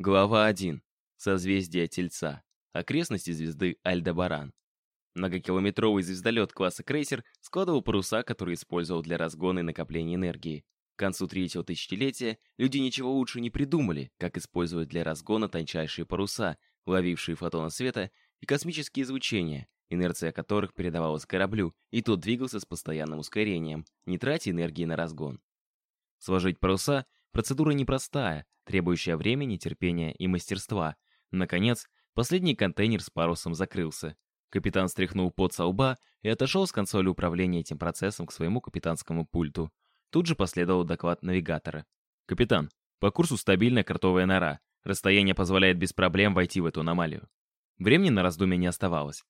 Глава 1. Созвездие Тельца. Окрестности звезды Альдебаран. Многокилометровый звездолет класса крейсер складывал паруса, которые использовал для разгона и накопления энергии. К концу третьего тысячелетия люди ничего лучше не придумали, как использовать для разгона тончайшие паруса, ловившие фотоны света и космические излучения, инерция которых передавалась кораблю, и тот двигался с постоянным ускорением, не тратя энергии на разгон. Сложить паруса – процедура непростая, требующая времени, терпения и мастерства. Наконец, последний контейнер с парусом закрылся. Капитан стряхнул пот со лба и отошел с консоли управления этим процессом к своему капитанскому пульту. Тут же последовал доклад навигатора. «Капитан, по курсу стабильная кротовая нора. Расстояние позволяет без проблем войти в эту аномалию». Времени на раздумье не оставалось.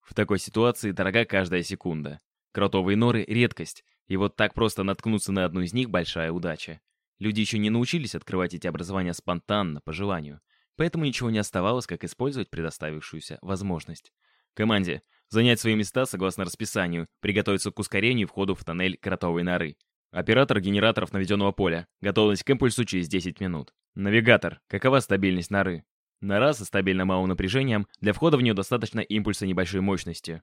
В такой ситуации дорога каждая секунда. Кротовые норы — редкость, и вот так просто наткнуться на одну из них — большая удача. Люди еще не научились открывать эти образования спонтанно, по желанию. Поэтому ничего не оставалось, как использовать предоставившуюся возможность. Команде занять свои места согласно расписанию, приготовиться к ускорению входу в тоннель кротовой норы. Оператор генераторов наведенного поля. Готовность к импульсу через 10 минут. Навигатор. Какова стабильность норы? Нора со стабильно малым напряжением. Для входа в нее достаточно импульса небольшой мощности.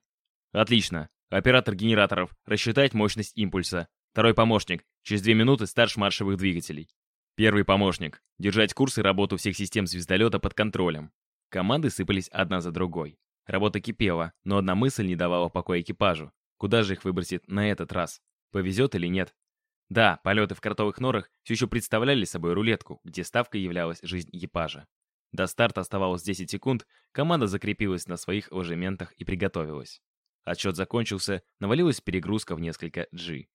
Отлично. Оператор генераторов. Рассчитать мощность импульса. Второй помощник. Через две минуты старт маршевых двигателей. Первый помощник. Держать курс и работу всех систем звездолета под контролем. Команды сыпались одна за другой. Работа кипела, но одна мысль не давала покоя экипажу. Куда же их выбросит на этот раз? Повезет или нет? Да, полеты в кротовых норах все еще представляли собой рулетку, где ставкой являлась жизнь экипажа. До старта оставалось 10 секунд, команда закрепилась на своих ложементах и приготовилась. Отсчет закончился, навалилась перегрузка в несколько G.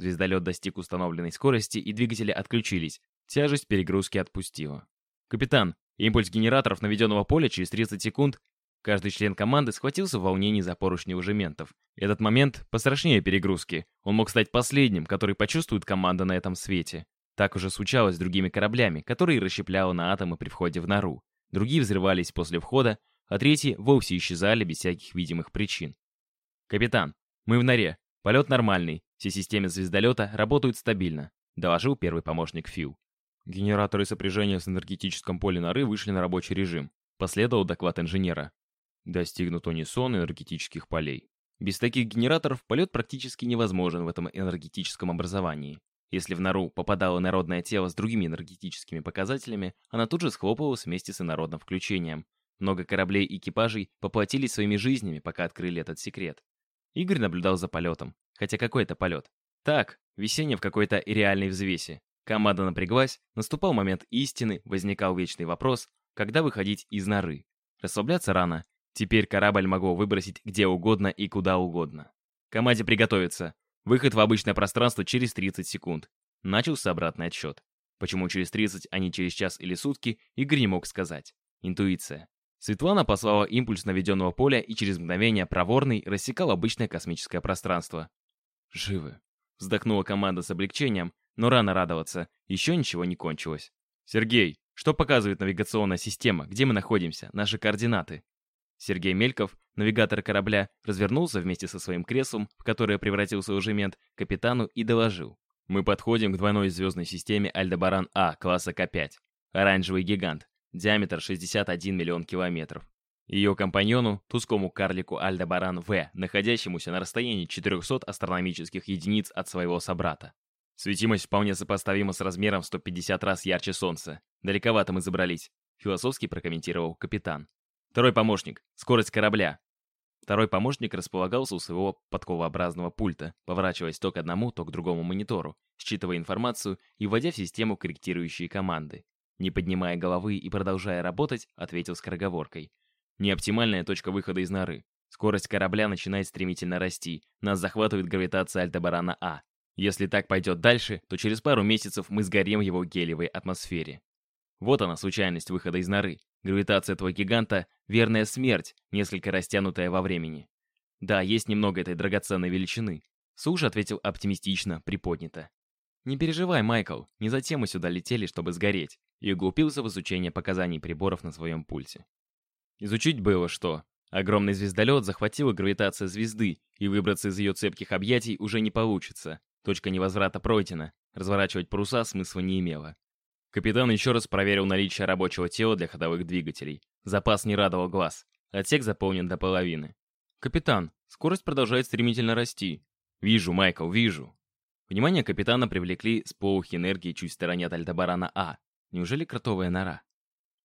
Звездолет достиг установленной скорости, и двигатели отключились. Тяжесть перегрузки отпустила. «Капитан, импульс генераторов наведенного поля через 30 секунд». Каждый член команды схватился в волнении за поручни ужементов. Этот момент пострашнее перегрузки. Он мог стать последним, который почувствует команда на этом свете. Так уже случалось с другими кораблями, которые расщепляло на атомы при входе в нору. Другие взрывались после входа, а третьи вовсе исчезали без всяких видимых причин. «Капитан, мы в норе. Полет нормальный. Все системы звездолета работают стабильно», — доложил первый помощник Фил. Генераторы сопряжения с энергетическом поле норы вышли на рабочий режим. Последовал доклад инженера. Достигнут унисон энергетических полей. Без таких генераторов полет практически невозможен в этом энергетическом образовании. Если в нору попадало народное тело с другими энергетическими показателями, она тут же схлопывалась вместе с инородным включением. Много кораблей и экипажей поплатились своими жизнями, пока открыли этот секрет. Игорь наблюдал за полетом. Хотя какой это полет? Так, весеннее в какой-то реальной взвеси. Команда напряглась, наступал момент истины, возникал вечный вопрос, когда выходить из норы. Расслабляться рано. Теперь корабль могу выбросить где угодно и куда угодно. Команде приготовиться. Выход в обычное пространство через 30 секунд. Начался обратный отсчет. Почему через 30, а не через час или сутки, Игорь не мог сказать. Интуиция. Светлана послала импульс наведенного поля и через мгновение проворный рассекал обычное космическое пространство. «Живы!» Вздохнула команда с облегчением, но рано радоваться, еще ничего не кончилось. «Сергей, что показывает навигационная система? Где мы находимся? Наши координаты?» Сергей Мельков, навигатор корабля, развернулся вместе со своим креслом, в которое превратился уже мент, капитану и доложил. «Мы подходим к двойной звездной системе Альдебаран А класса К5. Оранжевый гигант. Диаметр 61 миллион километров. Ее компаньону, тускому карлику Альдебаран В, находящемуся на расстоянии 400 астрономических единиц от своего собрата. Светимость вполне сопоставима с размером в 150 раз ярче Солнца. Далековато мы забрались, философски прокомментировал капитан. Второй помощник. Скорость корабля. Второй помощник располагался у своего подковообразного пульта, поворачиваясь то к одному, то к другому монитору, считывая информацию и вводя в систему корректирующие команды. Не поднимая головы и продолжая работать, ответил скороговоркой. Неоптимальная точка выхода из норы. Скорость корабля начинает стремительно расти. Нас захватывает гравитация Альтебарана А. Если так пойдет дальше, то через пару месяцев мы сгорим в его гелиевой атмосфере. Вот она, случайность выхода из норы. Гравитация этого гиганта — верная смерть, несколько растянутая во времени. Да, есть немного этой драгоценной величины. Суш ответил оптимистично, приподнято. «Не переживай, Майкл, не затем мы сюда летели, чтобы сгореть и углубился в изучение показаний приборов на своем пульте. Изучить было что. Огромный звездолет захватила гравитация звезды, и выбраться из ее цепких объятий уже не получится. Точка невозврата пройдена, разворачивать паруса смысла не имело. Капитан еще раз проверил наличие рабочего тела для ходовых двигателей. Запас не радовал глаз. Отсек заполнен до половины. «Капитан, скорость продолжает стремительно расти». «Вижу, Майкл, вижу». Внимание капитана привлекли сполохи энергии чуть в стороне от Альдебарана А. Неужели кротовая нора?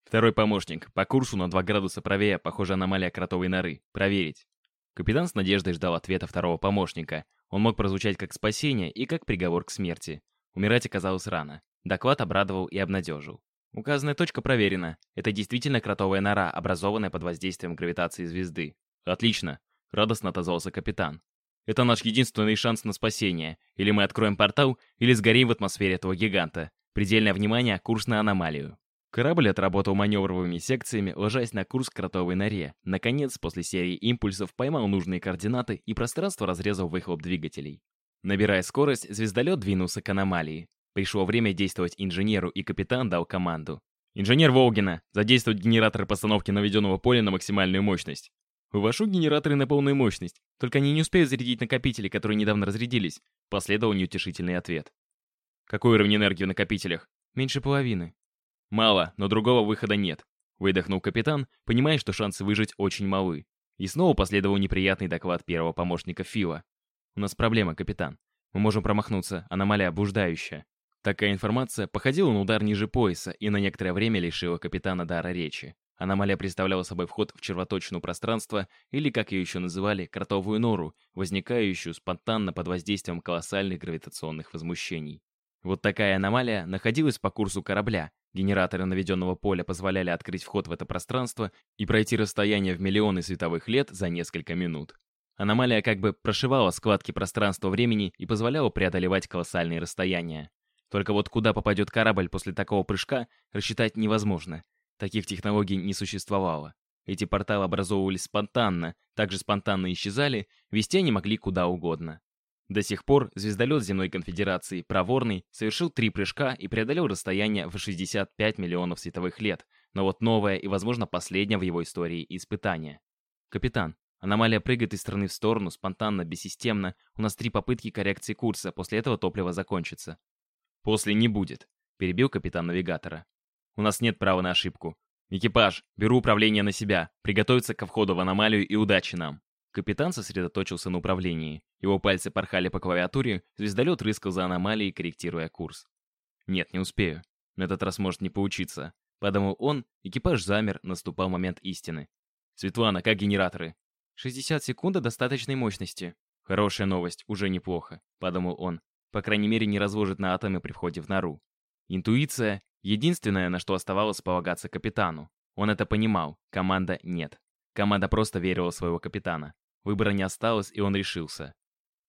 Второй помощник. По курсу на 2 градуса правее, похоже, аномалия кротовой норы. Проверить. Капитан с надеждой ждал ответа второго помощника. Он мог прозвучать как спасение и как приговор к смерти. Умирать оказалось рано. Доклад обрадовал и обнадежил. Указанная точка проверена. Это действительно кротовая нора, образованная под воздействием гравитации звезды. Отлично. Радостно отозвался капитан. Это наш единственный шанс на спасение. Или мы откроем портал, или сгорим в атмосфере этого гиганта. Предельное внимание, курс на аномалию. Корабль отработал маневровыми секциями, ложась на курс к кротовой норе. Наконец, после серии импульсов, поймал нужные координаты и пространство разрезал выхлоп двигателей. Набирая скорость, звездолет двинулся к аномалии. Пришло время действовать инженеру, и капитан дал команду. «Инженер Волгина, задействовать генераторы постановки наведенного поля на максимальную мощность. Вывожу генераторы на полную мощность, только они не успеют зарядить накопители, которые недавно разрядились. Последовал неутешительный ответ. Какой уровень энергии в накопителях? Меньше половины. Мало, но другого выхода нет. Выдохнул капитан, понимая, что шансы выжить очень малы. И снова последовал неприятный доклад первого помощника Фила. «У нас проблема, капитан. Мы можем промахнуться, аномалия блуждающая». Такая информация походила на удар ниже пояса и на некоторое время лишила капитана дара речи. Аномалия представляла собой вход в червоточину пространства, или, как ее еще называли, кротовую нору, возникающую спонтанно под воздействием колоссальных гравитационных возмущений. Вот такая аномалия находилась по курсу корабля. Генераторы наведенного поля позволяли открыть вход в это пространство и пройти расстояние в миллионы световых лет за несколько минут. Аномалия как бы прошивала складки пространства-времени и позволяла преодолевать колоссальные расстояния. Только вот куда попадет корабль после такого прыжка, рассчитать невозможно. Таких технологий не существовало. Эти порталы образовывались спонтанно, также спонтанно исчезали, вести они могли куда угодно. До сих пор звездолет Земной Конфедерации «Проворный» совершил три прыжка и преодолел расстояние в 65 миллионов световых лет, но вот новое и, возможно, последнее в его истории испытание. «Капитан, аномалия прыгает из стороны в сторону, спонтанно, бессистемно. У нас три попытки коррекции курса, после этого топливо закончится». «После не будет», — перебил капитан навигатора. У нас нет права на ошибку. Экипаж, беру управление на себя. Приготовиться ко входу в аномалию и удачи нам. Капитан сосредоточился на управлении. Его пальцы порхали по клавиатуре, звездолет рыскал за аномалией, корректируя курс. Нет, не успею. На этот раз может не поучиться. Подумал он, экипаж замер, наступал момент истины. «Светлана, как генераторы?» «60 секунд достаточной мощности». «Хорошая новость, уже неплохо», — подумал он. По крайней мере, не разложит на атомы при входе в нору. Интуиция Единственное, на что оставалось полагаться капитану. Он это понимал, команда нет. Команда просто верила в своего капитана. Выбора не осталось, и он решился.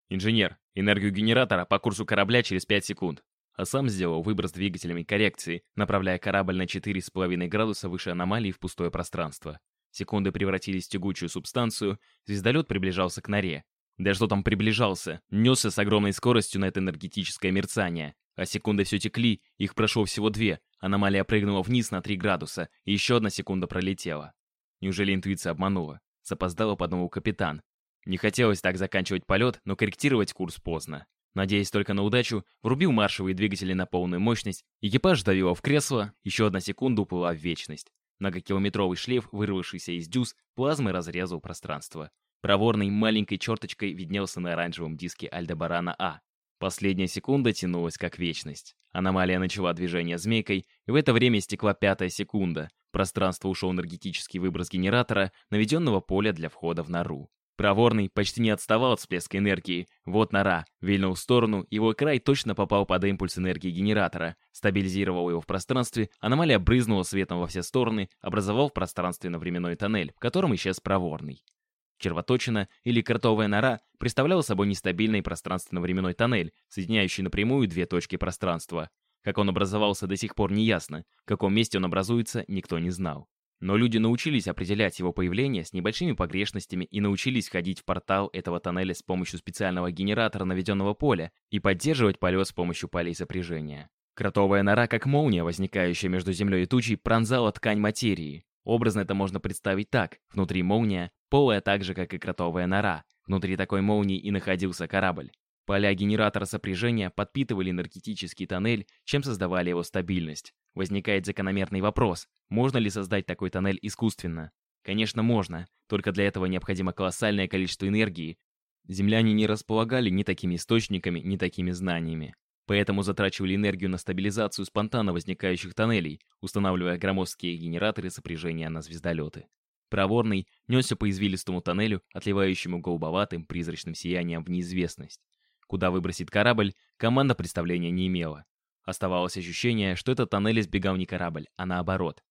«Инженер, энергию генератора по курсу корабля через 5 секунд». А сам сделал выбор с двигателями коррекции, направляя корабль на 4,5 градуса выше аномалии в пустое пространство. Секунды превратились в тягучую субстанцию, звездолет приближался к норе. Да что там приближался, несся с огромной скоростью на это энергетическое мерцание. А секунды все текли, их прошло всего две. Аномалия прыгнула вниз на 3 градуса, и еще одна секунда пролетела. Неужели интуиция обманула? Запоздало подумал капитан. Не хотелось так заканчивать полет, но корректировать курс поздно. Надеясь только на удачу, врубил маршевые двигатели на полную мощность, экипаж давило в кресло, еще одна секунда уплыла в вечность. Многокилометровый шлейф, вырвавшийся из дюз, плазмой разрезал пространство. Проворный маленькой черточкой виднелся на оранжевом диске Альдебарана А. Последняя секунда тянулась как вечность. Аномалия начала движение змейкой, и в это время истекла пятая секунда. Пространство ушел энергетический выброс генератора, наведенного поля для входа в нору. Проворный почти не отставал от всплеска энергии. Вот нора. Вильнул в сторону, его край точно попал под импульс энергии генератора. Стабилизировал его в пространстве, аномалия брызнула светом во все стороны, образовав пространственно-временной тоннель, в котором исчез Проворный. Червоточина или кротовая нора представляла собой нестабильный пространственно-временной тоннель, соединяющий напрямую две точки пространства. Как он образовался до сих пор не ясно, в каком месте он образуется, никто не знал. Но люди научились определять его появление с небольшими погрешностями и научились входить в портал этого тоннеля с помощью специального генератора наведенного поля и поддерживать полет с помощью полей сопряжения. Кротовая нора, как молния, возникающая между землей и тучей, пронзала ткань материи. Образно это можно представить так. Внутри молния, полая так же, как и кротовая нора. Внутри такой молнии и находился корабль. Поля генератора сопряжения подпитывали энергетический тоннель, чем создавали его стабильность. Возникает закономерный вопрос, можно ли создать такой тоннель искусственно? Конечно, можно, только для этого необходимо колоссальное количество энергии. Земляне не располагали ни такими источниками, ни такими знаниями. Поэтому затрачивали энергию на стабилизацию спонтанно возникающих тоннелей, устанавливая громоздкие генераторы сопряжения на звездолеты. Проворный несся по извилистому тоннелю, отливающему голубоватым призрачным сиянием в неизвестность. Куда выбросит корабль, команда представления не имела. Оставалось ощущение, что этот тоннель избегал не корабль, а наоборот.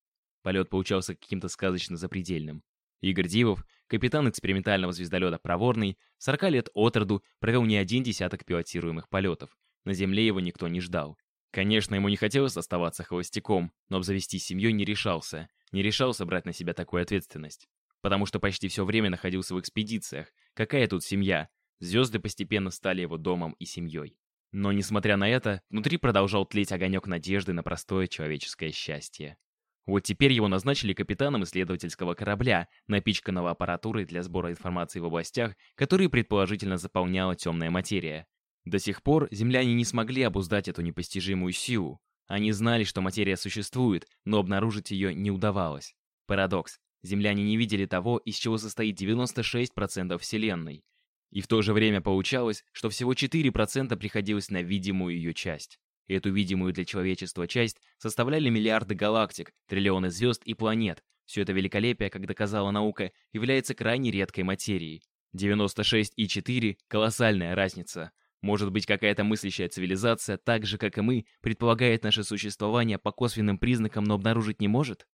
Полет получался каким-то сказочно запредельным. Игорь Дивов, капитан экспериментального звездолета «Проворный», 40 лет от роду провел не один десяток пилотируемых полетов. На Земле его никто не ждал. Конечно, ему не хотелось оставаться холостяком, но обзавестись семьей не решался. Не решался брать на себя такую ответственность. Потому что почти все время находился в экспедициях. Какая тут семья? Звезды постепенно стали его домом и семьей. Но, несмотря на это, внутри продолжал тлеть огонек надежды на простое человеческое счастье. Вот теперь его назначили капитаном исследовательского корабля, напичканного аппаратурой для сбора информации в областях, которые предположительно заполняла темная материя. До сих пор земляне не смогли обуздать эту непостижимую силу. Они знали, что материя существует, но обнаружить ее не удавалось. Парадокс. Земляне не видели того, из чего состоит 96% Вселенной. И в то же время получалось, что всего 4% приходилось на видимую ее часть. И эту видимую для человечества часть составляли миллиарды галактик, триллионы звезд и планет. Все это великолепие, как доказала наука, является крайне редкой материей. 96,4 – колоссальная разница. Может быть, какая-то мыслящая цивилизация, так же, как и мы, предполагает наше существование по косвенным признакам, но обнаружить не может?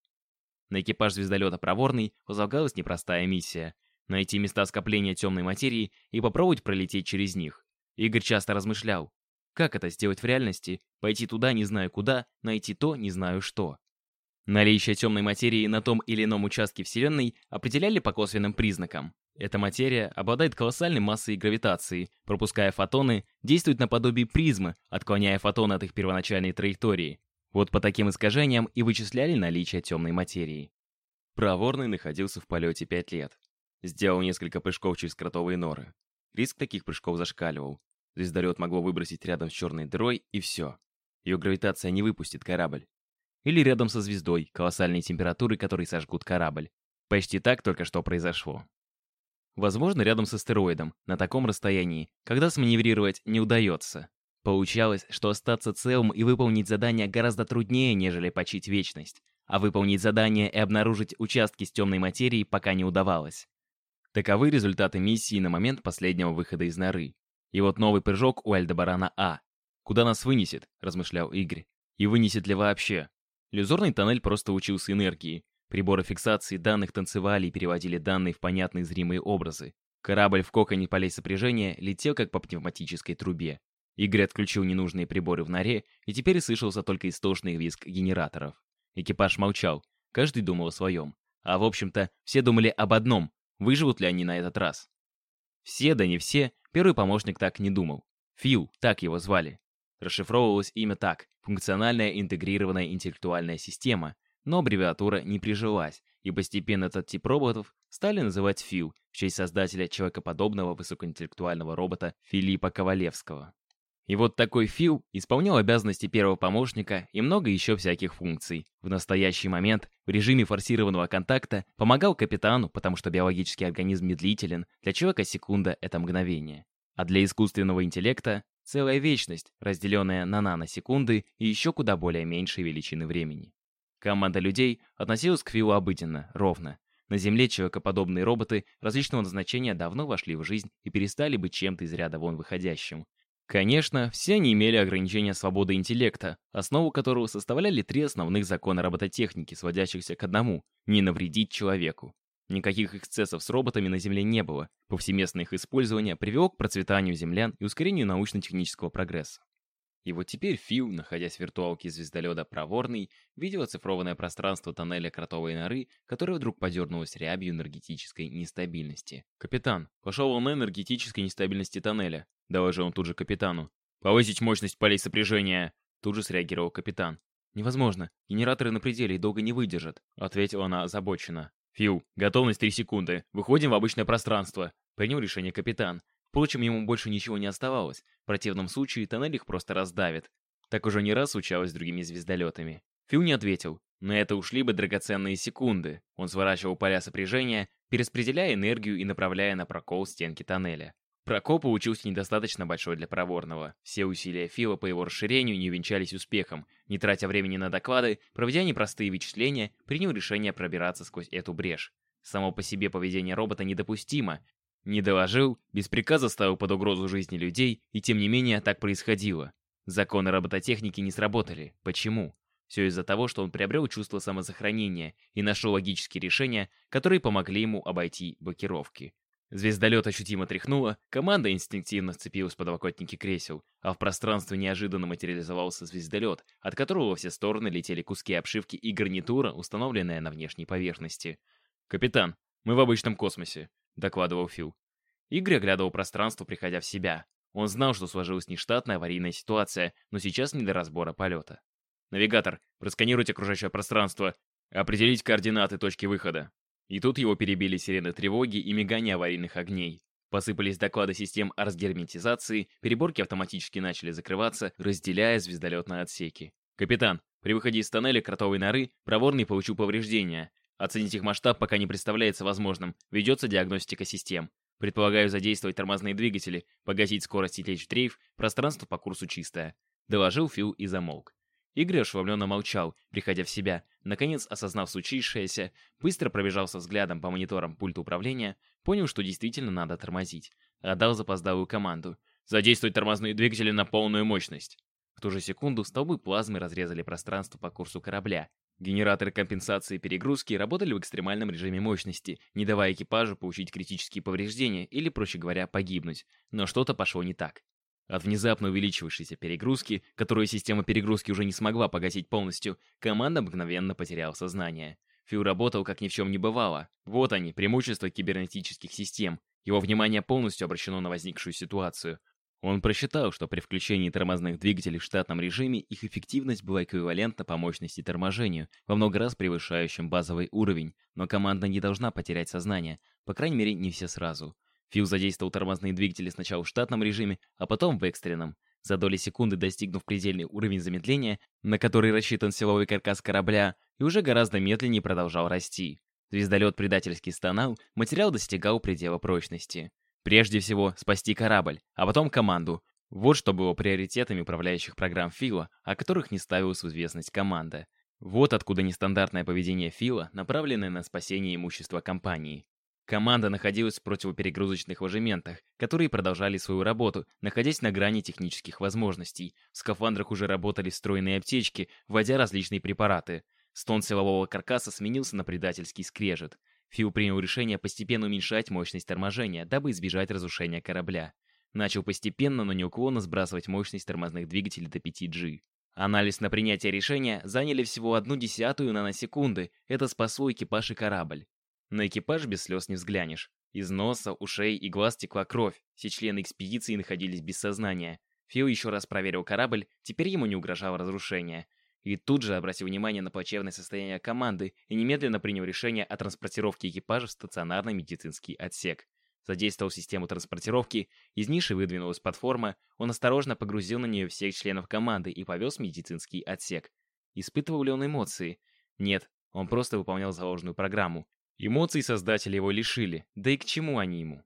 На экипаж звездолета «Проворный» возлагалась непростая миссия — найти места скопления темной материи и попробовать пролететь через них. Игорь часто размышлял, как это сделать в реальности? Пойти туда, не знаю куда, найти то, не знаю что. Наличие темной материи на том или ином участке Вселенной определяли по косвенным признакам. Эта материя обладает колоссальной массой и гравитацией, пропуская фотоны, действует наподобие призмы, отклоняя фотоны от их первоначальной траектории. Вот по таким искажениям и вычисляли наличие темной материи. Проворный находился в полете 5 лет. Сделал несколько прыжков через кротовые норы. Риск таких прыжков зашкаливал. Звездолет могло выбросить рядом с черной дырой, и все. Ее гравитация не выпустит корабль. Или рядом со звездой, колоссальные температуры, которые сожгут корабль. Почти так только что произошло. Возможно, рядом с астероидом, на таком расстоянии, когда сманеврировать не удается. Получалось, что остаться целым и выполнить задание гораздо труднее, нежели почить вечность. А выполнить задание и обнаружить участки с темной материей пока не удавалось. Таковы результаты миссии на момент последнего выхода из норы. И вот новый прыжок у Альдебарана А. «Куда нас вынесет?» – размышлял Игорь. «И вынесет ли вообще?» Иллюзорный тоннель просто учился энергии. Приборы фиксации данных танцевали и переводили данные в понятные зримые образы. Корабль в коконе полей сопряжения летел как по пневматической трубе. Игорь отключил ненужные приборы в норе, и теперь слышался только истошный визг генераторов. Экипаж молчал, каждый думал о своем. А в общем-то, все думали об одном – выживут ли они на этот раз. Все, да не все, первый помощник так не думал. Фил, так его звали. Расшифровывалось имя так – функциональная интегрированная интеллектуальная система, но аббревиатура не прижилась, и постепенно этот тип роботов стали называть Фил в честь создателя человекоподобного высокоинтеллектуального робота Филиппа Ковалевского. И вот такой Фил исполнял обязанности первого помощника и много еще всяких функций. В настоящий момент в режиме форсированного контакта помогал капитану, потому что биологический организм медлителен, для человека секунда — это мгновение. А для искусственного интеллекта — целая вечность, разделенная на наносекунды и еще куда более меньшей величины времени. Команда людей относилась к Филу обыденно, ровно. На Земле человекоподобные роботы различного назначения давно вошли в жизнь и перестали быть чем-то из ряда вон выходящим. Конечно, все они имели ограничения свободы интеллекта, основу которого составляли три основных закона робототехники, сводящихся к одному — не навредить человеку. Никаких эксцессов с роботами на Земле не было, повсеместное их использование привело к процветанию землян и ускорению научно-технического прогресса. И вот теперь Фил, находясь в виртуалке звездолета «Проворный», видел оцифрованное пространство тоннеля Кротовой норы, которое вдруг подернулось рябью энергетической нестабильности. «Капитан, пошел волна энергетической нестабильности тоннеля», — доложил он тут же капитану. «Повысить мощность полей сопряжения!» Тут же среагировал капитан. «Невозможно. Генераторы на пределе и долго не выдержат», — ответила она озабоченно. «Фил, готовность три секунды. Выходим в обычное пространство», — принял решение капитан. Впрочем, ему больше ничего не оставалось. В противном случае тоннель их просто раздавит. Так уже не раз случалось с другими звездолетами. Фил не ответил. На это ушли бы драгоценные секунды. Он сворачивал поля сопряжения, перераспределяя энергию и направляя на прокол стенки тоннеля. Прокол получился недостаточно большой для проворного. Все усилия Фила по его расширению не увенчались успехом. Не тратя времени на доклады, проведя непростые вычисления, принял решение пробираться сквозь эту брешь. Само по себе поведение робота недопустимо. Не доложил, без приказа ставил под угрозу жизни людей, и тем не менее так происходило. Законы робототехники не сработали. Почему? Все из-за того, что он приобрел чувство самосохранения и нашел логические решения, которые помогли ему обойти блокировки. Звездолет ощутимо тряхнуло, команда инстинктивно сцепилась в подлокотники кресел, а в пространстве неожиданно материализовался звездолет, от которого во все стороны летели куски обшивки и гарнитура, установленная на внешней поверхности. «Капитан, мы в обычном космосе», — докладывал Фил. Игорь оглядывал пространство, приходя в себя. Он знал, что сложилась нештатная аварийная ситуация, но сейчас не до разбора полета. «Навигатор, просканируйте окружающее пространство, определить координаты точки выхода», и тут его перебили сирены тревоги и мигание аварийных огней. Посыпались доклады систем о разгерметизации, переборки автоматически начали закрываться, разделяя звездолетные отсеки. «Капитан, при выходе из тоннеля кротовой норы проворный получил повреждения. Оценить их масштаб пока не представляется возможным, ведется диагностика систем. Предполагаю задействовать тормозные двигатели, погасить скорость и течь в дрейф, пространство по курсу чистое», — доложил Фил и замолк. Игорь ошеломленно молчал, приходя в себя. Наконец, осознав случившееся, быстро пробежался взглядом по мониторам пульта управления, понял, что действительно надо тормозить. Отдал запоздалую команду. «Задействовать тормозные двигатели на полную мощность!» В ту же секунду столбы плазмы разрезали пространство по курсу корабля. Генераторы компенсации перегрузки работали в экстремальном режиме мощности, не давая экипажу получить критические повреждения или, проще говоря, погибнуть. Но что-то пошло не так. От внезапно увеличившейся перегрузки, которую система перегрузки уже не смогла погасить полностью, команда мгновенно потеряла сознание. Фил работал как ни в чем не бывало. Вот они, преимущества кибернетических систем. Его внимание полностью обращено на возникшую ситуацию. Он просчитал, что при включении тормозных двигателей в штатном режиме их эффективность была эквивалентна по мощности торможению, во много раз превышающим базовый уровень, но команда не должна потерять сознание, по крайней мере не все сразу. Фил задействовал тормозные двигатели сначала в штатном режиме, а потом в экстренном. За доли секунды достигнув предельный уровень замедления, на который рассчитан силовой каркас корабля, и уже гораздо медленнее продолжал расти. Звездолет предательски стонал, материал достигал предела прочности. Прежде всего, спасти корабль, а потом команду. Вот что было приоритетами управляющих программ Фила, о которых не ставилась в известность команда. Вот откуда нестандартное поведение Фила, направленное на спасение имущества компании. Команда находилась в противоперегрузочных ложементах, которые продолжали свою работу, находясь на грани технических возможностей. В скафандрах уже работали встроенные аптечки, вводя различные препараты. Стон силового каркаса сменился на предательский скрежет. Фил принял решение постепенно уменьшать мощность торможения, дабы избежать разрушения корабля. Начал постепенно, но неуклонно сбрасывать мощность тормозных двигателей до 5G. Анализ на принятие решения заняли всего одну десятую наносекунды. Это спасло экипаж и корабль. На экипаж без слез не взглянешь. Из носа, ушей и глаз текла кровь. Все члены экспедиции находились без сознания. Фил еще раз проверил корабль, теперь ему не угрожало разрушение. И тут же обратил внимание на плачевное состояние команды и немедленно принял решение о транспортировке экипажа в стационарный медицинский отсек. Задействовал систему транспортировки, из ниши выдвинулась платформа, он осторожно погрузил на нее всех членов команды и повез в медицинский отсек. Испытывал ли он эмоции? Нет, он просто выполнял заложенную программу. Эмоций создатели его лишили, да и к чему они ему?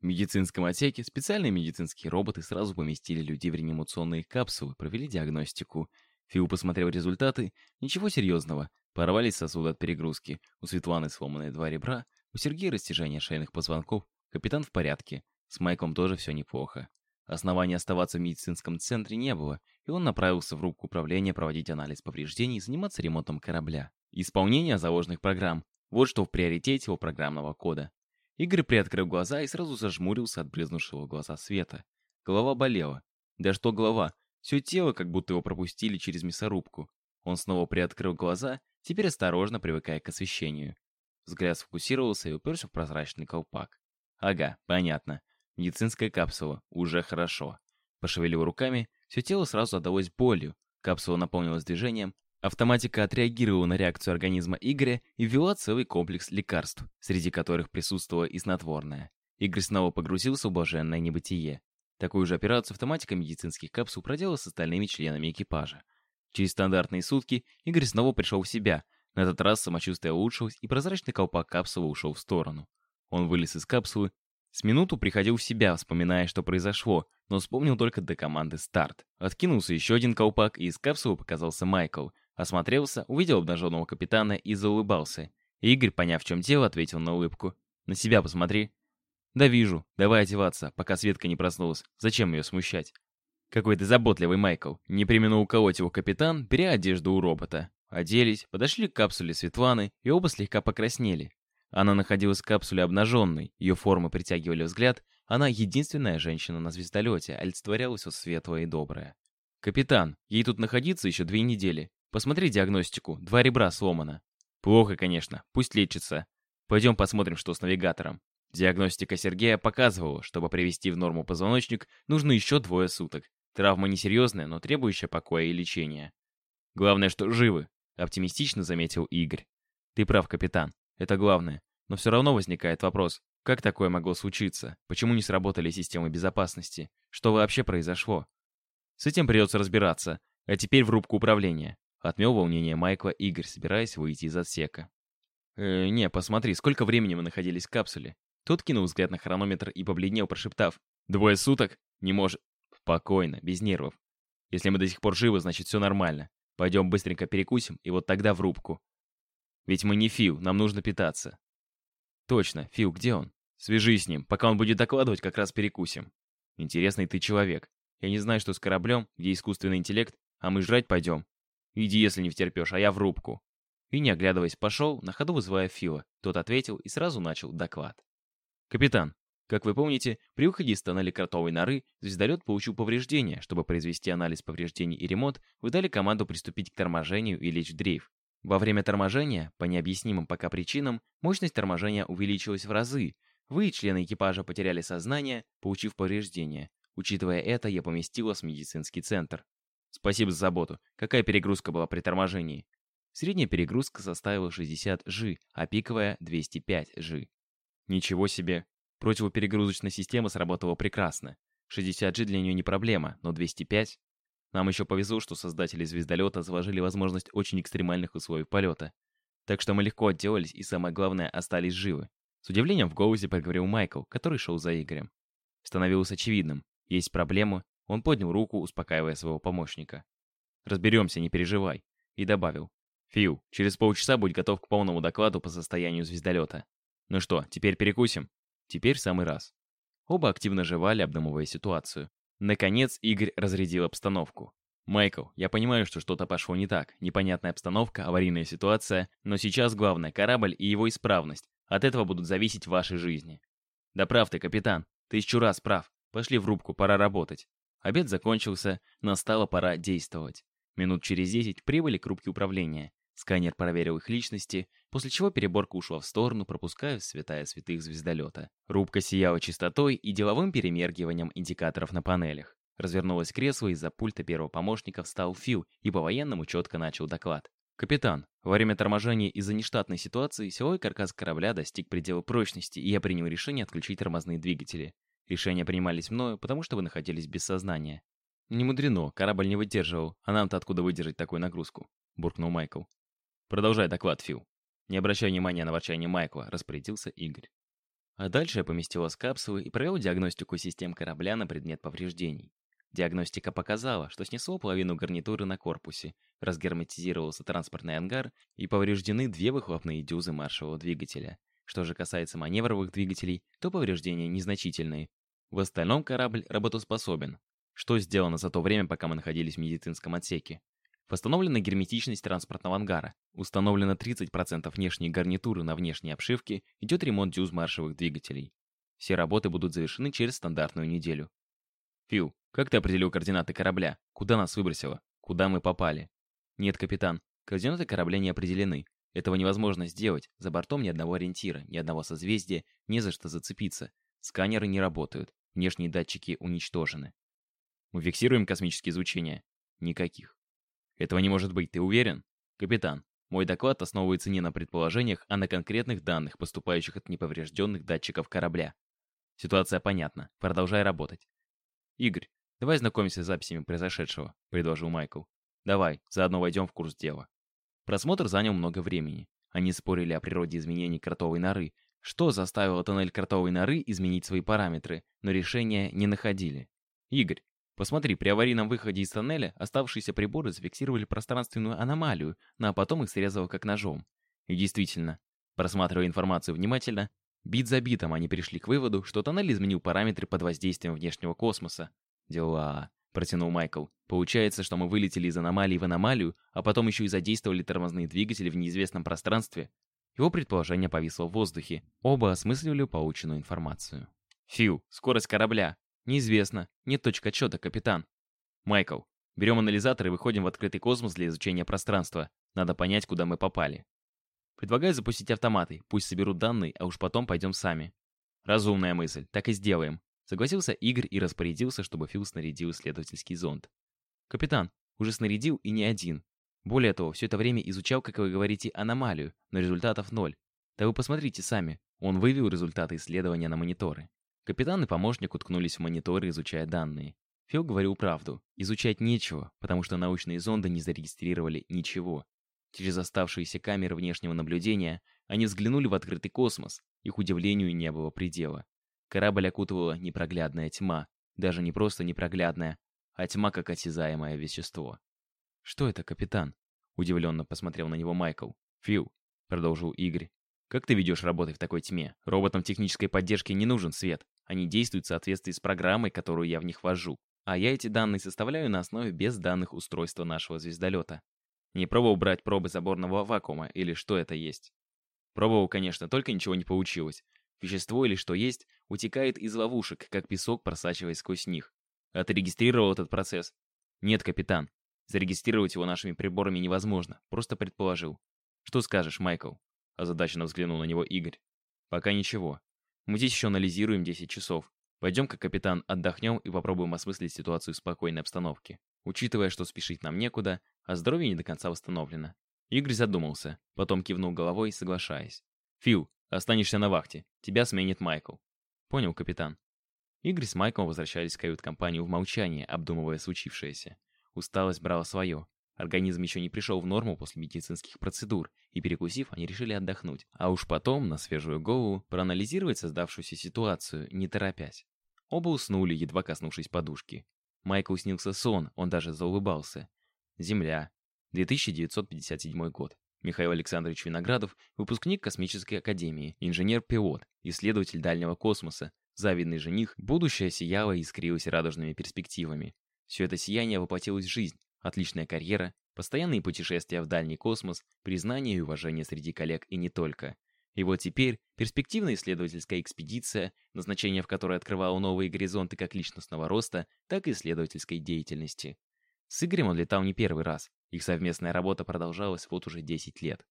В медицинском отсеке специальные медицинские роботы сразу поместили людей в реанимационные капсулы, провели диагностику. Фил посмотрел результаты. Ничего серьезного. Порвались сосуды от перегрузки. У Светланы сломанные два ребра. У Сергея растяжение шейных позвонков. Капитан в порядке. С Майком тоже все неплохо. Основания оставаться в медицинском центре не было, и он направился в рубку управления проводить анализ повреждений и заниматься ремонтом корабля. Исполнение заложенных программ. Вот что в приоритете его программного кода. Игорь приоткрыл глаза и сразу зажмурился от брызнувшего глаза света. Голова болела. Да что голова, все тело как будто его пропустили через мясорубку. Он снова приоткрыл глаза, теперь осторожно привыкая к освещению. Взгляд сфокусировался и уперся в прозрачный колпак. Ага, понятно. Медицинская капсула. Уже хорошо. Пошевелил руками, все тело сразу отдалось болью. Капсула наполнилась движением, Автоматика отреагировала на реакцию организма Игоря и ввела целый комплекс лекарств, среди которых присутствовало и снотворное. Игорь снова погрузился в блаженное небытие. Такую же операцию автоматика медицинских капсул проделала с остальными членами экипажа. Через стандартные сутки Игорь снова пришел в себя. На этот раз самочувствие улучшилось, и прозрачный колпак капсулы ушел в сторону. Он вылез из капсулы, с минуту приходил в себя, вспоминая, что произошло, но вспомнил только до команды «Старт». Откинулся еще один колпак, и из капсулы показался Майкл. Осмотрелся, увидел обнаженного капитана и заулыбался. Игорь, поняв, в чем дело, ответил на улыбку. «На себя посмотри». «Да вижу. Давай одеваться, пока Светка не проснулась. Зачем ее смущать?» Какой ты заботливый, Майкл. Не применил уколоть его капитан, беря одежду у робота. Оделись, подошли к капсуле Светланы, и оба слегка покраснели. Она находилась в капсуле обнаженной, ее формы притягивали взгляд, она единственная женщина на звездолете, олицетворяла все светлое и доброе. «Капитан, ей тут находиться еще две недели. Посмотри диагностику, два ребра сломано». «Плохо, конечно, пусть лечится. Пойдем посмотрим, что с навигатором». Диагностика Сергея показывала, чтобы привести в норму позвоночник, нужно еще двое суток. Травма несерьезная, но требующая покоя и лечения. Главное, что живы, оптимистично заметил Игорь. Ты прав, капитан. Это главное. Но все равно возникает вопрос, как такое могло случиться? Почему не сработали системы безопасности? Что вообще произошло? С этим придется разбираться. А теперь в рубку управления. Отмел волнение Майкла Игорь, собираясь выйти из отсека. «Э, не, посмотри, сколько времени мы находились в капсуле?» Тот кинул взгляд на хронометр и побледнел, прошептав. «Двое суток? Не может...» Спокойно, без нервов. Если мы до сих пор живы, значит все нормально. Пойдем быстренько перекусим, и вот тогда в рубку. Ведь мы не Фил, нам нужно питаться. Точно, Фил, где он? Свяжись с ним, пока он будет докладывать, как раз перекусим. Интересный ты человек. Я не знаю, что с кораблем, где искусственный интеллект, а мы жрать пойдем. Иди, если не втерпешь, а я в рубку. И, не оглядываясь, пошел, на ходу вызывая Фила. Тот ответил и сразу начал доклад. «Капитан, как вы помните, при выходе из тоннеля кротовой норы звездолет получил повреждения. Чтобы произвести анализ повреждений и ремонт, вы дали команду приступить к торможению и лечь в дрейф. Во время торможения, по необъяснимым пока причинам, мощность торможения увеличилась в разы. Вы, члены экипажа, потеряли сознание, получив повреждения. Учитывая это, я поместил вас в медицинский центр. Спасибо за заботу. Какая перегрузка была при торможении? Средняя перегрузка составила 60 G, а пиковая 205 G. Ничего себе. Противоперегрузочная система сработала прекрасно. 60G для нее не проблема, но 205... Нам еще повезло, что создатели звездолета заложили возможность очень экстремальных условий полета. Так что мы легко отделались и, самое главное, остались живы. С удивлением в голосе проговорил Майкл, который шел за Игорем. Становилось очевидным. Есть проблема. Он поднял руку, успокаивая своего помощника. «Разберемся, не переживай». И добавил. «Фил, через полчаса будь готов к полному докладу по состоянию звездолета. Ну что, теперь перекусим?» Теперь в самый раз. Оба активно жевали, обдумывая ситуацию. Наконец Игорь разрядил обстановку. «Майкл, я понимаю, что что-то пошло не так. Непонятная обстановка, аварийная ситуация. Но сейчас главное — корабль и его исправность. От этого будут зависеть ваши жизни». «Да прав ты, капитан. Тысячу раз прав. Пошли в рубку, пора работать». Обед закончился, настала пора действовать. Минут через десять прибыли к рубке управления. Сканер проверил их личности, после чего переборка ушла в сторону, пропуская святая святых звездолета. Рубка сияла чистотой и деловым перемергиванием индикаторов на панелях. Развернулось кресло, из-за пульта первого помощника встал Фил и по-военному четко начал доклад. «Капитан, во время торможения из-за нештатной ситуации силовой каркас корабля достиг предела прочности, и я принял решение отключить тормозные двигатели. Решения принимались мною, потому что вы находились без сознания». «Не мудрено, корабль не выдерживал, а нам-то откуда выдержать такую нагрузку?» — буркнул Майкл. Продолжай доклад, Фил. Не обращая внимания на ворчание Майкла, распорядился Игорь. А дальше я поместил с капсулы и провел диагностику систем корабля на предмет повреждений. Диагностика показала, что снесло половину гарнитуры на корпусе, разгерметизировался транспортный ангар и повреждены две выхлопные дюзы маршевого двигателя. Что же касается маневровых двигателей, то повреждения незначительные. В остальном корабль работоспособен. Что сделано за то время, пока мы находились в медицинском отсеке? Восстановлена герметичность транспортного ангара. Установлено 30% внешней гарнитуры на внешней обшивке. Идет ремонт дюз маршевых двигателей. Все работы будут завершены через стандартную неделю. Фил, как ты определил координаты корабля? Куда нас выбросило? Куда мы попали? Нет, капитан, координаты корабля не определены. Этого невозможно сделать. За бортом ни одного ориентира, ни одного созвездия, не за что зацепиться. Сканеры не работают. Внешние датчики уничтожены. Мы фиксируем космические излучения? Никаких. Этого не может быть, ты уверен? Капитан, мой доклад основывается не на предположениях, а на конкретных данных, поступающих от неповрежденных датчиков корабля. Ситуация понятна. Продолжай работать. Игорь, давай знакомимся с записями произошедшего, предложил Майкл. Давай, заодно войдем в курс дела. Просмотр занял много времени. Они спорили о природе изменений кротовой норы, что заставило тоннель кротовой норы изменить свои параметры, но решения не находили. Игорь, посмотри, при аварийном выходе из тоннеля оставшиеся приборы зафиксировали пространственную аномалию, ну а потом их срезало как ножом. И действительно, просматривая информацию внимательно, бит за битом они пришли к выводу, что тоннель изменил параметры под воздействием внешнего космоса. Дела, протянул Майкл. Получается, что мы вылетели из аномалии в аномалию, а потом еще и задействовали тормозные двигатели в неизвестном пространстве. Его предположение повисло в воздухе. Оба осмысливали полученную информацию. Фил, скорость корабля. Неизвестно. Нет точка отчета, капитан. Майкл, берем анализатор и выходим в открытый космос для изучения пространства. Надо понять, куда мы попали. Предлагаю запустить автоматы, пусть соберут данные, а уж потом пойдем сами. Разумная мысль, так и сделаем. Согласился Игорь и распорядился, чтобы Фил снарядил исследовательский зонд. Капитан, уже снарядил и не один. Более того, все это время изучал, как вы говорите, аномалию, но результатов ноль. Да вы посмотрите сами. Он вывел результаты исследования на мониторы. Капитан и помощник уткнулись в мониторы, изучая данные. Фил говорил правду. Изучать нечего, потому что научные зонды не зарегистрировали ничего. Через оставшиеся камеры внешнего наблюдения они взглянули в открытый космос. Их удивлению не было предела. Корабль окутывала непроглядная тьма. Даже не просто непроглядная, а тьма как осязаемое вещество. «Что это, капитан?» Удивленно посмотрел на него Майкл. «Фил», — продолжил Игорь. «Как ты ведешь работы в такой тьме? Роботам технической поддержки не нужен свет. Они действуют в соответствии с программой, которую я в них ввожу. А я эти данные составляю на основе без данных устройства нашего звездолета. Не пробовал брать пробы заборного вакуума или что это есть? Пробовал, конечно, только ничего не получилось. Вещество или что есть, утекает из ловушек, как песок, просачиваясь сквозь них. А ты регистрировал этот процесс? Нет, капитан. Зарегистрировать его нашими приборами невозможно, просто предположил. Что скажешь, Майкл? Озадаченно взглянул на него Игорь. Пока ничего. Мы здесь еще анализируем 10 часов. Пойдем-ка, капитан, отдохнем и попробуем осмыслить ситуацию в спокойной обстановке. Учитывая, что спешить нам некуда, а здоровье не до конца восстановлено. Игорь задумался, потом кивнул головой, соглашаясь. «Фил, останешься на вахте. Тебя сменит Майкл». «Понял, капитан». Игорь с Майклом возвращались в кают-компанию в молчании, обдумывая случившееся. Усталость брала свое. Организм еще не пришел в норму после медицинских процедур, и перекусив, они решили отдохнуть. А уж потом, на свежую голову, проанализировать создавшуюся ситуацию, не торопясь. Оба уснули, едва коснувшись подушки. Майклу снился сон, он даже заулыбался. Земля. 2957 год. Михаил Александрович Виноградов, выпускник Космической Академии, инженер-пилот, исследователь дальнего космоса, завидный жених, будущее сияло и искрилось радужными перспективами. Все это сияние воплотилось в жизнь, отличная карьера, постоянные путешествия в дальний космос, признание и уважение среди коллег и не только. И вот теперь перспективная исследовательская экспедиция, назначение в которой открывало новые горизонты как личностного роста, так и исследовательской деятельности. С Игорем он летал не первый раз. Их совместная работа продолжалась вот уже 10 лет.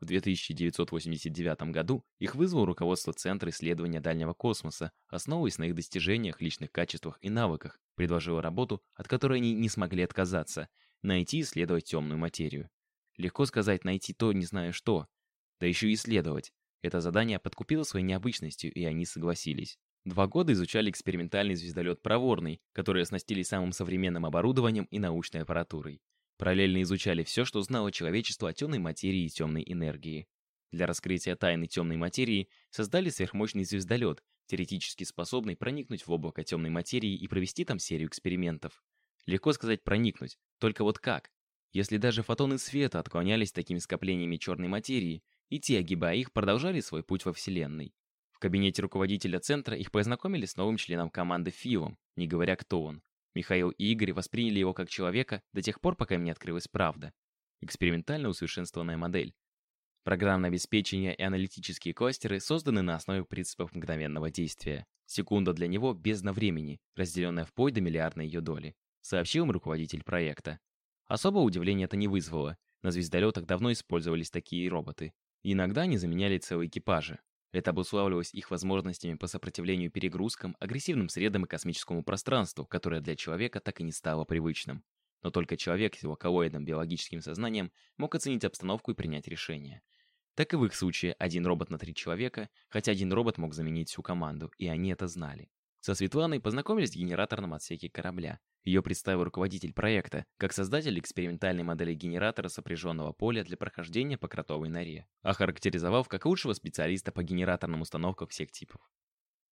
В 2989 году их вызвало руководство Центра исследования дальнего космоса, основываясь на их достижениях, личных качествах и навыках, предложило работу, от которой они не смогли отказаться – найти и исследовать темную материю. Легко сказать найти то, не знаю что, да еще и исследовать. Это задание подкупило своей необычностью, и они согласились. Два года изучали экспериментальный звездолет «Проворный», который оснастили самым современным оборудованием и научной аппаратурой. Параллельно изучали все, что знало человечество о темной материи и темной энергии. Для раскрытия тайны темной материи создали сверхмощный звездолет, теоретически способный проникнуть в облако темной материи и провести там серию экспериментов. Легко сказать проникнуть, только вот как? Если даже фотоны света отклонялись такими скоплениями черной материи, и те, огибая их, продолжали свой путь во Вселенной. В кабинете руководителя центра их познакомили с новым членом команды Филом, не говоря, кто он. Михаил и Игорь восприняли его как человека до тех пор, пока им не открылась правда. Экспериментально усовершенствованная модель. Программное обеспечение и аналитические кластеры созданы на основе принципов мгновенного действия. Секунда для него – бездна времени, разделенная вплоть до миллиардной ее доли, сообщил им руководитель проекта. Особого удивления это не вызвало. На звездолетах давно использовались такие роботы. Иногда они заменяли целые экипажи. Это обуславливалось их возможностями по сопротивлению перегрузкам, агрессивным средам и космическому пространству, которое для человека так и не стало привычным. Но только человек с его коллоидным биологическим сознанием мог оценить обстановку и принять решение. Так и в их случае один робот на три человека, хотя один робот мог заменить всю команду, и они это знали. Со Светланой познакомились в генераторном отсеке корабля. Ее представил руководитель проекта, как создатель экспериментальной модели генератора сопряженного поля для прохождения по кротовой норе, охарактеризовав как лучшего специалиста по генераторным установкам всех типов.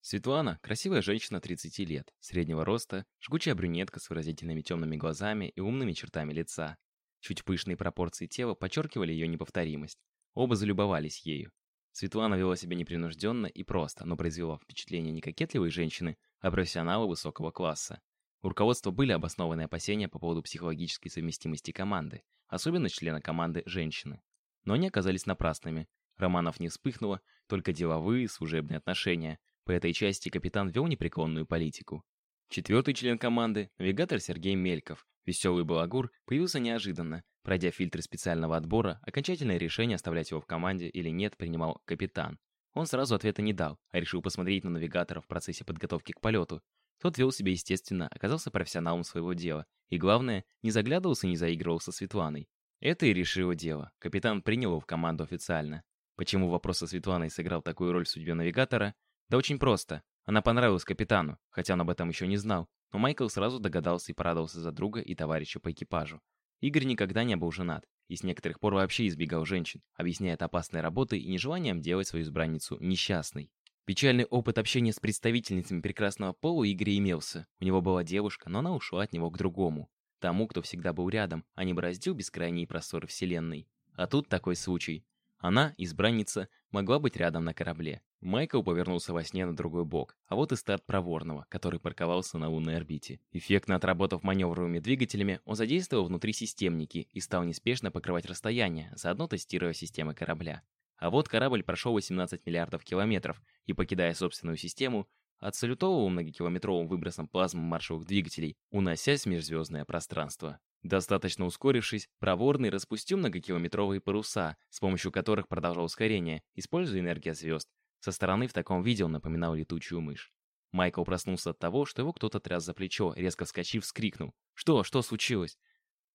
Светлана – красивая женщина 30 лет, среднего роста, жгучая брюнетка с выразительными темными глазами и умными чертами лица. Чуть пышные пропорции тела подчеркивали ее неповторимость. Оба залюбовались ею. Светлана вела себя непринужденно и просто, но произвела впечатление не кокетливой женщины, а профессионала высокого класса. У руководства были обоснованы опасения по поводу психологической совместимости команды, особенно члена команды женщины. Но они оказались напрасными. Романов не вспыхнуло, только деловые, служебные отношения. По этой части капитан вел непреклонную политику. Четвертый член команды, навигатор Сергей Мельков, веселый балагур, появился неожиданно, Пройдя фильтры специального отбора, окончательное решение, оставлять его в команде или нет, принимал капитан. Он сразу ответа не дал, а решил посмотреть на навигатора в процессе подготовки к полету. Тот вел себя естественно, оказался профессионалом своего дела. И главное, не заглядывался и не заигрывал со Светланой. Это и решило дело. Капитан принял его в команду официально. Почему вопрос со Светланой сыграл такую роль в судьбе навигатора? Да очень просто. Она понравилась капитану, хотя он об этом еще не знал. Но Майкл сразу догадался и порадовался за друга и товарища по экипажу. Игорь никогда не был женат и с некоторых пор вообще избегал женщин, объясняя это опасной работой и нежеланием делать свою избранницу несчастной. Печальный опыт общения с представительницами прекрасного пола у Игоря имелся. У него была девушка, но она ушла от него к другому. Тому, кто всегда был рядом, а не бороздил бескрайние просторы Вселенной. А тут такой случай. Она, избранница, могла быть рядом на корабле. Майкл повернулся во сне на другой бок, а вот и старт проворного, который парковался на лунной орбите. Эффектно отработав маневровыми двигателями, он задействовал внутри системники и стал неспешно покрывать расстояние, заодно тестируя системы корабля. А вот корабль прошел 18 миллиардов километров и, покидая собственную систему, отсалютовывал многокилометровым выбросом плазмы маршевых двигателей, уносясь в межзвездное пространство. Достаточно ускорившись, проворный распустил многокилометровые паруса, с помощью которых продолжал ускорение, используя энергию звезд. Со стороны в таком виде он напоминал летучую мышь. Майкл проснулся от того, что его кто-то тряс за плечо, резко вскочив, вскрикнул. «Что? Что случилось?»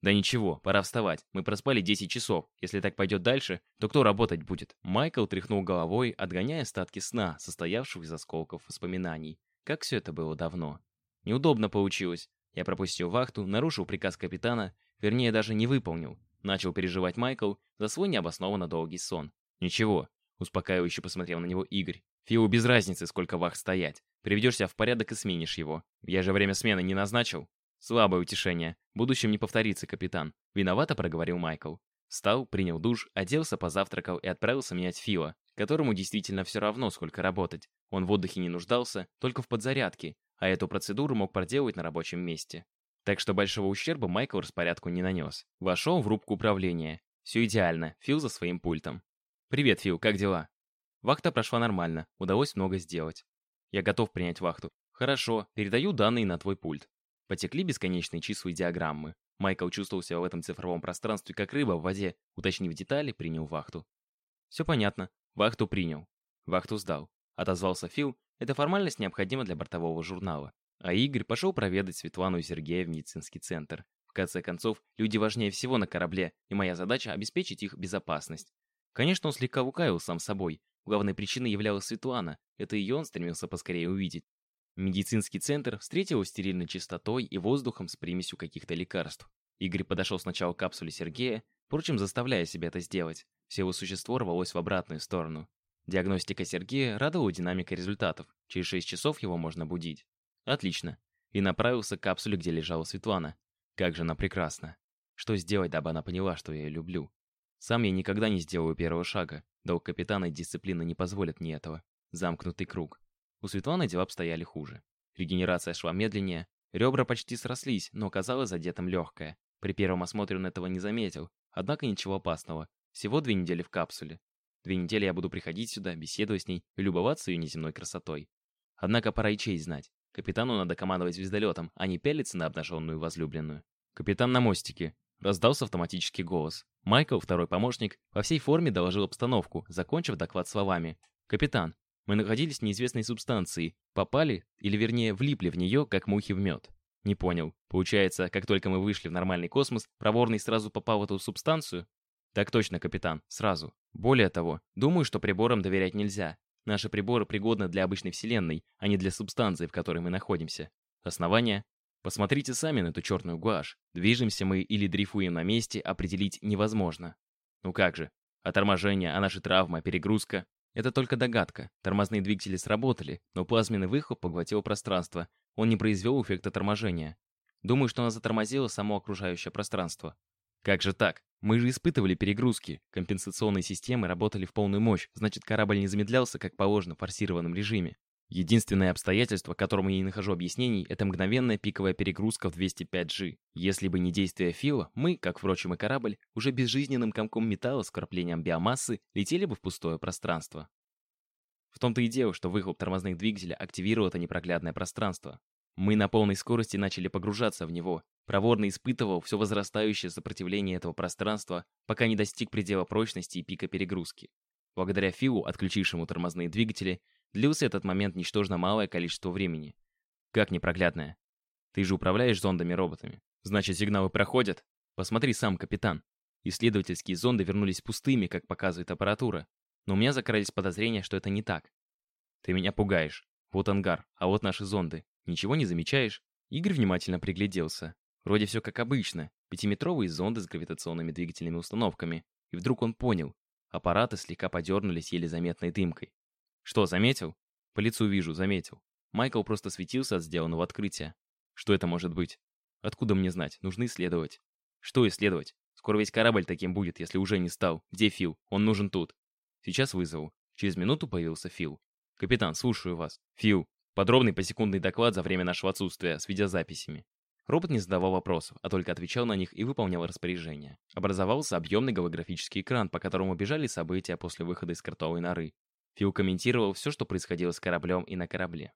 «Да ничего, пора вставать. Мы проспали 10 часов. Если так пойдет дальше, то кто работать будет?» Майкл тряхнул головой, отгоняя остатки сна, состоявших из осколков воспоминаний. Как все это было давно. Неудобно получилось. Я пропустил вахту, нарушил приказ капитана, вернее, даже не выполнил. Начал переживать Майкл за свой необоснованно долгий сон. «Ничего», — успокаивающе посмотрел на него Игорь. «Фиу без разницы, сколько вахт стоять. Приведешь себя в порядок и сменишь его. Я же время смены не назначил». «Слабое утешение. В будущем не повторится, капитан», — виновато проговорил Майкл. Встал, принял душ, оделся, позавтракал и отправился менять Фила, которому действительно все равно, сколько работать. Он в отдыхе не нуждался, только в подзарядке, а эту процедуру мог проделать на рабочем месте. Так что большого ущерба Майкл распорядку не нанес. Вошел в рубку управления. Все идеально, Фил за своим пультом. «Привет, Фил, как дела?» Вахта прошла нормально, удалось много сделать. Я готов принять вахту. Хорошо, передаю данные на твой пульт. Потекли бесконечные числа и диаграммы. Майкл чувствовал себя в этом цифровом пространстве как рыба в воде. Уточнив детали, принял вахту. Все понятно. Вахту принял. Вахту сдал. Отозвался Фил эта формальность необходима для бортового журнала. А Игорь пошел проведать Светлану и Сергея в медицинский центр. В конце концов, люди важнее всего на корабле, и моя задача — обеспечить их безопасность. Конечно, он слегка лукавил сам собой. Главной причиной являлась Светлана. Это ее он стремился поскорее увидеть. Медицинский центр встретил стерильной чистотой и воздухом с примесью каких-то лекарств. Игорь подошел сначала к капсуле Сергея, впрочем, заставляя себя это сделать. Все его существо рвалось в обратную сторону. Диагностика Сергея радовала динамикой результатов. Через 6 часов его можно будить. Отлично. И направился к капсуле, где лежала Светлана. Как же она прекрасна. Что сделать, дабы она поняла, что я ее люблю? Сам я никогда не сделаю первого шага. У капитана и дисциплина не позволят мне этого. Замкнутый круг. У Светланы дела обстояли хуже. Регенерация шла медленнее. Ребра почти срослись, но оказалось задетым легкое. При первом осмотре он этого не заметил. Однако ничего опасного. Всего две недели в капсуле. Две недели я буду приходить сюда, беседовать с ней и любоваться ее неземной красотой. Однако пора и честь знать. Капитану надо командовать звездолетом, а не пялиться на обнаженную возлюбленную. «Капитан на мостике», — раздался автоматический голос. Майкл, второй помощник, во всей форме доложил обстановку, закончив доклад словами. «Капитан, мы находились в неизвестной субстанции, попали, или вернее влипли в нее, как мухи в мед». «Не понял. Получается, как только мы вышли в нормальный космос, проворный сразу попал в эту субстанцию?» Так точно, капитан, сразу. Более того, думаю, что приборам доверять нельзя. Наши приборы пригодны для обычной вселенной, а не для субстанции, в которой мы находимся. Основание? Посмотрите сами на эту черную гуашь. Движемся мы или дрейфуем на месте, определить невозможно. Ну как же? А торможение, а наши травмы, а перегрузка? Это только догадка. Тормозные двигатели сработали, но плазменный выхлоп поглотил пространство. Он не произвел эффекта торможения. Думаю, что она затормозила само окружающее пространство. Как же так? Мы же испытывали перегрузки. Компенсационные системы работали в полную мощь, значит корабль не замедлялся, как положено, в форсированном режиме. Единственное обстоятельство, которому я не нахожу объяснений, это мгновенная пиковая перегрузка в 205G. Если бы не действие Фила, мы, как, впрочем, и корабль, уже безжизненным комком металла с краплением биомассы летели бы в пустое пространство. В том-то и дело, что выхлоп тормозных двигателя активировал это непроглядное пространство. Мы на полной скорости начали погружаться в него. Проворно испытывал все возрастающее сопротивление этого пространства, пока не достиг предела прочности и пика перегрузки. Благодаря Филу, отключившему тормозные двигатели, длился этот момент ничтожно малое количество времени. Как непроглядное. Ты же управляешь зондами-роботами. Значит, сигналы проходят? Посмотри сам, капитан. Исследовательские зонды вернулись пустыми, как показывает аппаратура. Но у меня закрались подозрения, что это не так. Ты меня пугаешь. Вот ангар, а вот наши зонды. Ничего не замечаешь? Игорь внимательно пригляделся. Вроде все как обычно. Пятиметровые зонды с гравитационными двигательными установками. И вдруг он понял. Аппараты слегка подернулись еле заметной дымкой. Что, заметил? По лицу вижу, заметил. Майкл просто светился от сделанного открытия. Что это может быть? Откуда мне знать? Нужно исследовать. Что исследовать? Скоро весь корабль таким будет, если уже не стал. Где Фил? Он нужен тут. Сейчас вызову. Через минуту появился Фил. «Капитан, слушаю вас. Фил, Подробный посекундный доклад за время нашего отсутствия с видеозаписями. Робот не задавал вопросов, а только отвечал на них и выполнял распоряжения. Образовался объемный голографический экран, по которому бежали события после выхода из картовой норы. Фил комментировал все, что происходило с кораблем и на корабле.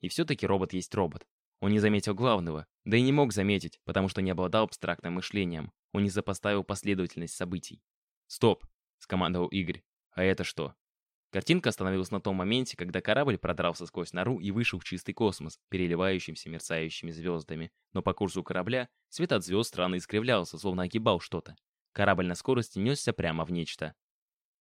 И все-таки робот есть робот. Он не заметил главного, да и не мог заметить, потому что не обладал абстрактным мышлением. Он не запоставил последовательность событий. «Стоп!» — скомандовал Игорь. «А это что?» Картинка остановилась на том моменте, когда корабль продрался сквозь нору и вышел в чистый космос, переливающимся мерцающими звездами. Но по курсу корабля свет от звезд странно искривлялся, словно огибал что-то. Корабль на скорости несся прямо в нечто.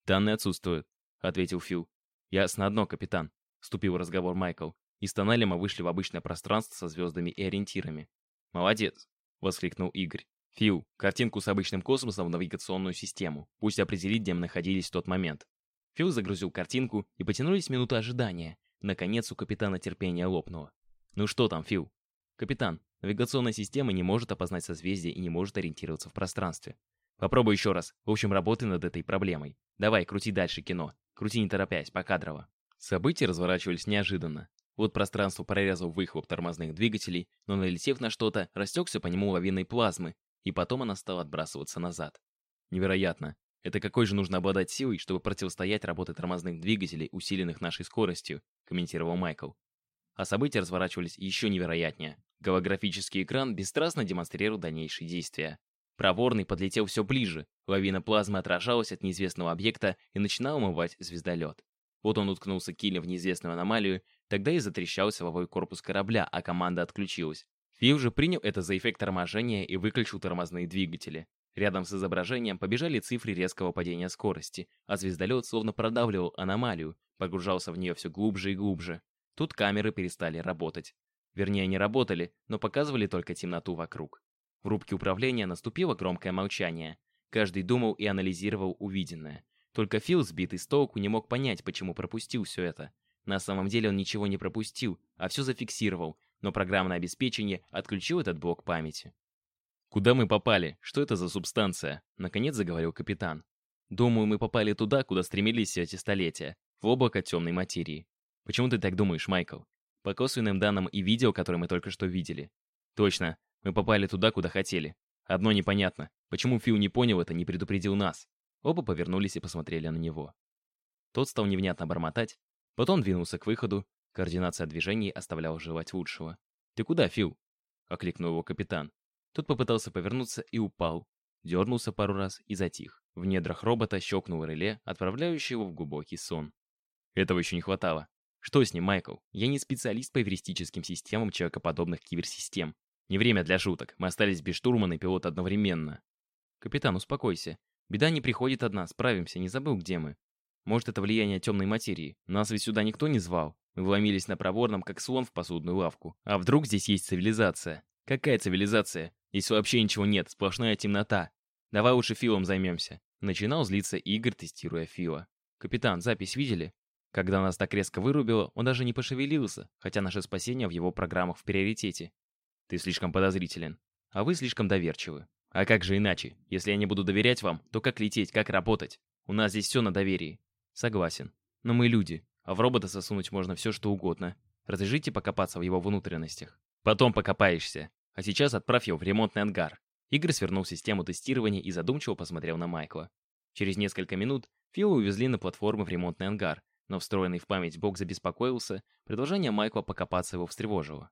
«Данные отсутствуют», — ответил Фил. «Ясно одно, капитан», — вступил в разговор Майкл. «Из тоннеля мы вышли в обычное пространство со звездами и ориентирами». «Молодец», — воскликнул Игорь. «Фил, картинку с обычным космосом в навигационную систему. Пусть определит, где мы находились в тот момент». Фил загрузил картинку, и потянулись минуты ожидания. Наконец у капитана терпение лопнуло. «Ну что там, Фил?» «Капитан, навигационная система не может опознать созвездие и не может ориентироваться в пространстве. Попробуй еще раз. В общем, работай над этой проблемой. Давай, крути дальше кино. Крути не торопясь, покадрово». События разворачивались неожиданно. Вот пространство прорезал выхлоп тормозных двигателей, но налетев на что-то, растекся по нему лавиной плазмы, и потом она стала отбрасываться назад. Невероятно. Это какой же нужно обладать силой, чтобы противостоять работе тормозных двигателей, усиленных нашей скоростью, комментировал Майкл. А события разворачивались еще невероятнее. Голографический экран бесстрастно демонстрировал дальнейшие действия. Проворный подлетел все ближе, лавина плазмы отражалась от неизвестного объекта и начинала умывать звездолет. Вот он уткнулся килем в неизвестную аномалию, тогда и затрещал силовой корпус корабля, а команда отключилась. Фил же принял это за эффект торможения и выключил тормозные двигатели. Рядом с изображением побежали цифры резкого падения скорости, а звездолет словно продавливал аномалию, погружался в нее все глубже и глубже. Тут камеры перестали работать. Вернее, не работали, но показывали только темноту вокруг. В рубке управления наступило громкое молчание. Каждый думал и анализировал увиденное. Только Фил, сбитый с толку, не мог понять, почему пропустил все это. На самом деле он ничего не пропустил, а все зафиксировал, но программное обеспечение отключило этот блок памяти. «Куда мы попали? Что это за субстанция?» — наконец заговорил капитан. «Думаю, мы попали туда, куда стремились все эти столетия, в облако темной материи. Почему ты так думаешь, Майкл? По косвенным данным и видео, которые мы только что видели. Точно, мы попали туда, куда хотели. Одно непонятно, почему Фил не понял это, не предупредил нас?» Оба повернулись и посмотрели на него. Тот стал невнятно бормотать, потом двинулся к выходу, координация движений оставляла желать лучшего. «Ты куда, Фил?» — окликнул его капитан. Тот попытался повернуться и упал. Дернулся пару раз и затих. В недрах робота щелкнул реле, отправляющий его в глубокий сон. Этого еще не хватало. Что с ним, Майкл? Я не специалист по эвристическим системам человекоподобных киберсистем. Не время для шуток. Мы остались без штурмана и пилота одновременно. Капитан, успокойся. Беда не приходит одна, справимся, не забыл, где мы. Может, это влияние темной материи. Нас ведь сюда никто не звал. Мы вломились на проворном, как слон в посудную лавку. А вдруг здесь есть цивилизация? Какая цивилизация? Здесь вообще ничего нет, сплошная темнота. Давай лучше Филом займемся. Начинал злиться Игорь, тестируя Фила. «Капитан, запись видели?» Когда нас так резко вырубило, он даже не пошевелился, хотя наше спасение в его программах в приоритете. Ты слишком подозрителен. А вы слишком доверчивы. А как же иначе? Если я не буду доверять вам, то как лететь, как работать? У нас здесь все на доверии. Согласен. Но мы люди, а в робота засунуть можно все, что угодно. Разрешите покопаться в его внутренностях. Потом покопаешься. А сейчас отправь его в ремонтный ангар. Игорь свернул систему тестирования и задумчиво посмотрел на Майкла. Через несколько минут Фила увезли на платформу в ремонтный ангар, но встроенный в память бог забеспокоился, предложение Майкла покопаться его встревожило.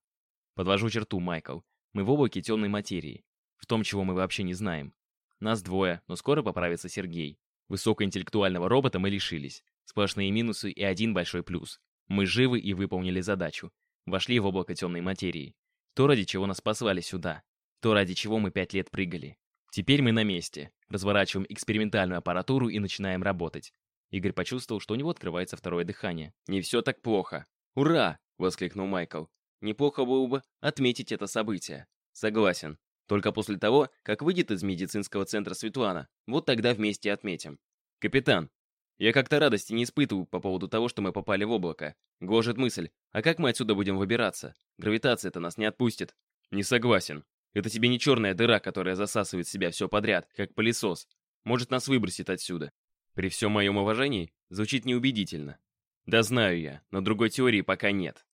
Подвожу черту, Майкл. Мы в облаке темной материи. В том, чего мы вообще не знаем. Нас двое, но скоро поправится Сергей. Высокоинтеллектуального робота мы лишились. Сплошные минусы и один большой плюс. Мы живы и выполнили задачу. Вошли в облако темной материи. То, ради чего нас послали сюда. То, ради чего мы пять лет прыгали. Теперь мы на месте. Разворачиваем экспериментальную аппаратуру и начинаем работать. Игорь почувствовал, что у него открывается второе дыхание. «Не все так плохо!» «Ура!» — воскликнул Майкл. «Неплохо было бы отметить это событие». «Согласен. Только после того, как выйдет из медицинского центра Светлана. Вот тогда вместе отметим. Капитан, я как-то радости не испытываю по поводу того, что мы попали в облако. Гложет мысль, а как мы отсюда будем выбираться? Гравитация-то нас не отпустит. Не согласен. Это тебе не черная дыра, которая засасывает себя все подряд, как пылесос. Может, нас выбросит отсюда. При всем моем уважении, звучит неубедительно. Да знаю я, но другой теории пока нет.